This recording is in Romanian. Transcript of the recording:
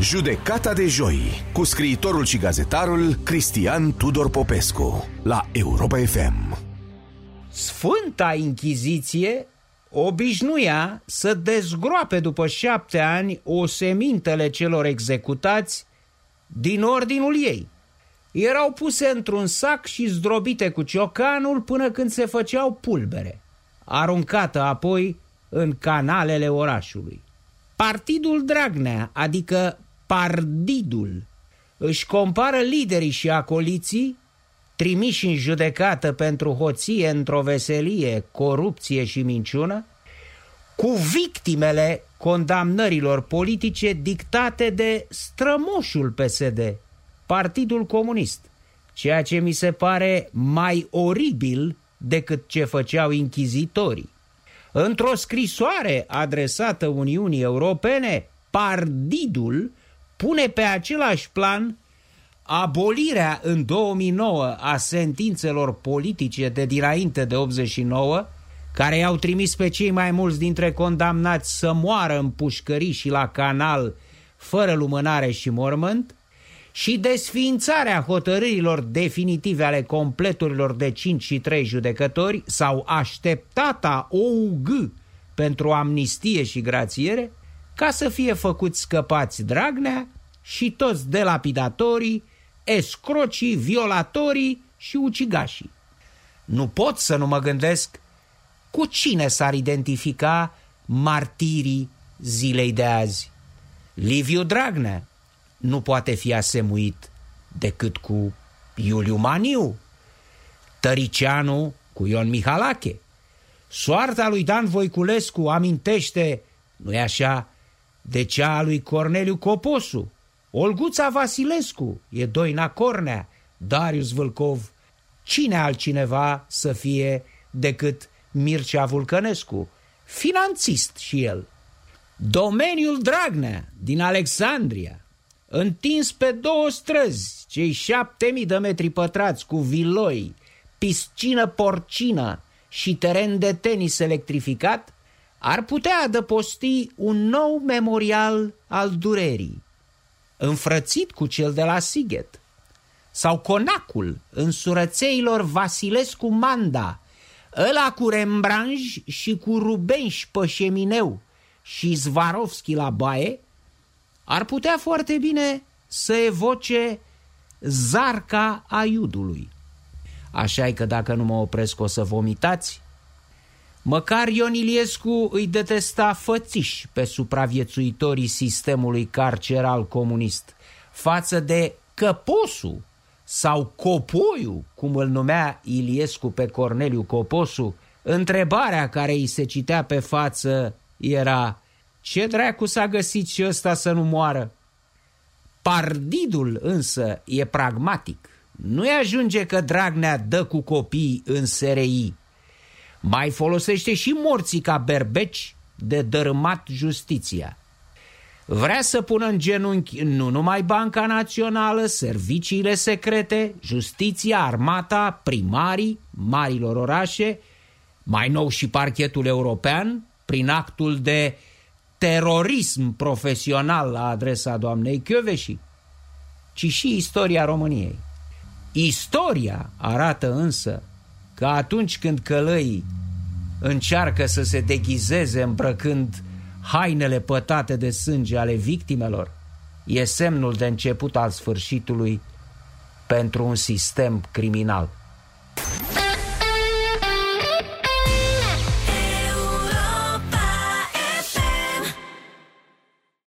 Judecata de joi cu scriitorul și gazetarul Cristian Tudor Popescu la Europa FM. Sfânta Inchiziție obișnuia să dezgroape după șapte ani o semintele celor executați din ordinul ei. Erau puse într-un sac și zdrobite cu ciocanul până când se făceau pulbere, aruncată apoi în canalele orașului. Partidul Dragnea, adică Pardidul, își compară liderii și acoliții trimiși în judecată pentru hoție într-o veselie, corupție și minciună, cu victimele condamnărilor politice dictate de strămoșul PSD, Partidul Comunist, ceea ce mi se pare mai oribil decât ce făceau inchizitorii. Într-o scrisoare adresată Uniunii Europene, Partidul pune pe același plan abolirea în 2009 a sentințelor politice de dinainte de 89, care i-au trimis pe cei mai mulți dintre condamnați să moară în pușcării și la canal fără lumânare și mormânt, și desființarea hotărârilor definitive ale completurilor de 5 și 3 judecători sau așteptata OUG pentru amnistie și grațiere, ca să fie făcuți scăpați Dragnea și toți delapidatorii, escrocii, violatorii și ucigașii. Nu pot să nu mă gândesc cu cine s-ar identifica martirii zilei de azi. Liviu Dragnea nu poate fi asemuit decât cu Iuliu Maniu, Tăricianu cu Ion Mihalache. Soarta lui Dan Voiculescu amintește, nu-i așa, de cea a lui Corneliu Coposu, Olguța Vasilescu, e Doina Cornea, Darius Vâlcov, cine altcineva să fie decât Mircea Vulcănescu, finanțist și el. Domeniul Dragnea din Alexandria, întins pe două străzi, cei șapte mii de metri pătrați cu viloi, piscină porcină și teren de tenis electrificat, ar putea adăposti un nou memorial al durerii, înfrățit cu cel de la Sighet, sau conacul în surățeilor Vasilescu Manda, ăla cu Rembranj și cu Rubenș pe șemineu și Zvarovski la baie, ar putea foarte bine să evoce zarca aiudului. Așa e că dacă nu mă opresc o să vomitați, Măcar Ion Iliescu îi detesta fățiși pe supraviețuitorii sistemului carceral comunist față de Căposu sau Copoiu, cum îl numea Iliescu pe Corneliu Coposu, întrebarea care îi se citea pe față era ce dracu s-a găsit și ăsta să nu moară? Pardidul însă e pragmatic. Nu-i ajunge că Dragnea dă cu copii în SRI, mai folosește și morții ca berbeci de dărâmat justiția. Vrea să pună în genunchi nu numai Banca Națională, serviciile secrete, justiția, armata, primarii marilor orașe, mai nou și parchetul european, prin actul de terorism profesional la adresa doamnei Chioveși, ci și istoria României. Istoria arată însă că atunci când călăii încearcă să se deghizeze îmbrăcând hainele pătate de sânge ale victimelor, e semnul de început al sfârșitului pentru un sistem criminal.